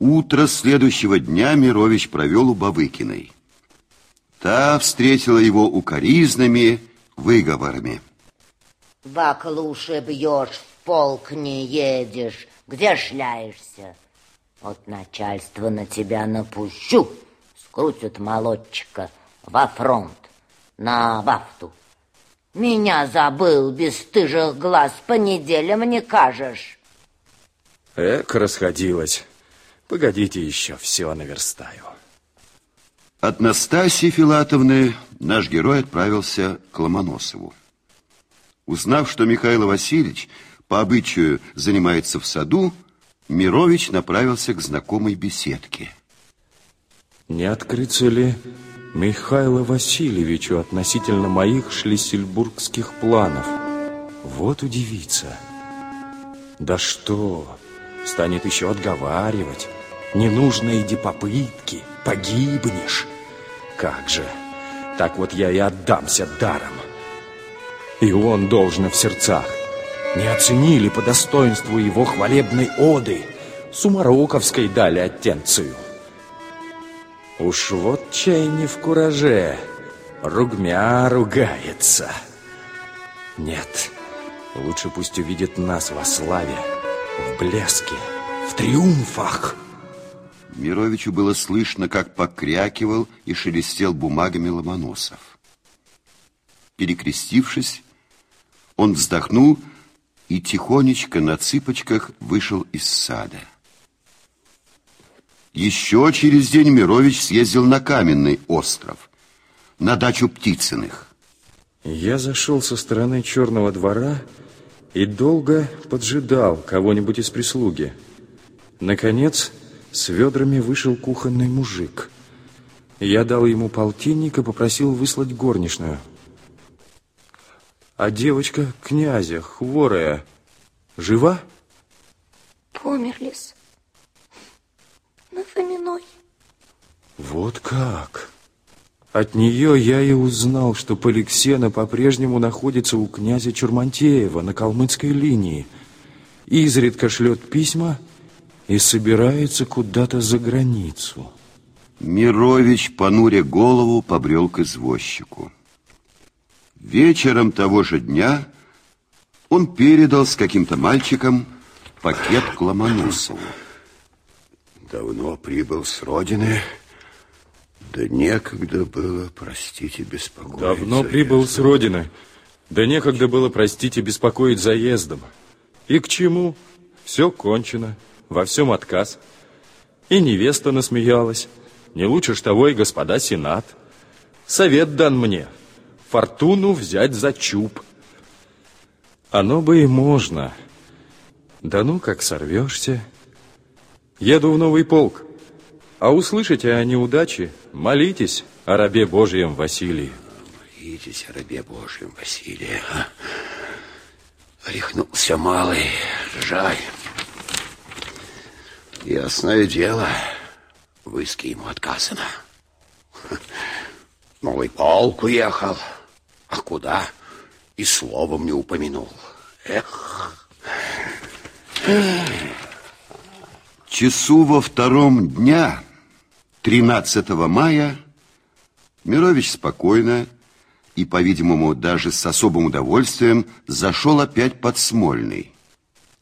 Утро следующего дня Мирович провел у Бавыкиной. Та встретила его укоризнами, выговорами. Баклуши бьешь, в полк не едешь, где шляешься? Вот начальство на тебя напущу, скрутят молодчика во фронт, на вахту. Меня забыл, бесстыжих глаз, по неделям не кажешь. Эк, расходилась. Погодите еще, все наверстаю. От Настасьи Филатовны наш герой отправился к Ломоносову. Узнав, что Михаил Васильевич по обычаю занимается в саду, Мирович направился к знакомой беседке. Не открыться ли Михаилу Васильевичу относительно моих шлиссельбургских планов? Вот удивиться. Да что, станет еще отговаривать. Не нужно иди попытки, погибнешь. Как же, так вот я и отдамся даром. И он должен в сердцах. Не оценили по достоинству его хвалебной оды. Сумароковской дали оттенцию. Уж вот чай не в кураже. Ругмя ругается. Нет, лучше пусть увидит нас во славе, в блеске, в триумфах. Мировичу было слышно, как покрякивал и шелестел бумагами Ломоносов. Перекрестившись, он вздохнул и тихонечко на цыпочках вышел из сада. Еще через день Мирович съездил на Каменный остров, на дачу Птицыных. Я зашел со стороны Черного двора и долго поджидал кого-нибудь из прислуги. Наконец, с ведрами вышел кухонный мужик. Я дал ему полтинник и попросил выслать горничную. А девочка князя, хворая, жива? Померлись. На Фоминой. Вот как? От нее я и узнал, что Поликсена по-прежнему находится у князя Чурмантеева на калмыцкой линии. Изредка шлет письма и собирается куда-то за границу. Мирович, понуря голову, побрел к извозчику. Вечером того же дня он передал с каким-то мальчиком пакет к Ломоносову. Давно прибыл с родины, да некогда было, простите, беспокоить. Давно прибыл с родины, да некогда было, простите, беспокоить заездом. И к чему? Все кончено, во всем отказ. И невеста насмеялась. Не лучше ж того и господа сенат. Совет дан мне — фортуну взять за чуб. Оно бы и можно. Да ну, как сорвешься. Еду в новый полк. А услышите о неудаче, молитесь о рабе Божьем Василии. Молитесь о рабе Божьем Василии. А? Рехнулся малый, жаль. Ясное дело, в иске ему отказано. Новый полк уехал. А куда? И словом не упомянул. Эх. Часу во втором дня, 13 мая, Мирович спокойно и, по-видимому, даже с особым удовольствием зашел опять под Смольный,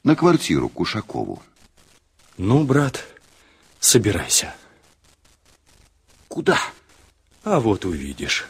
на квартиру Кушакову. Ну, брат, собирайся. Куда? А вот увидишь.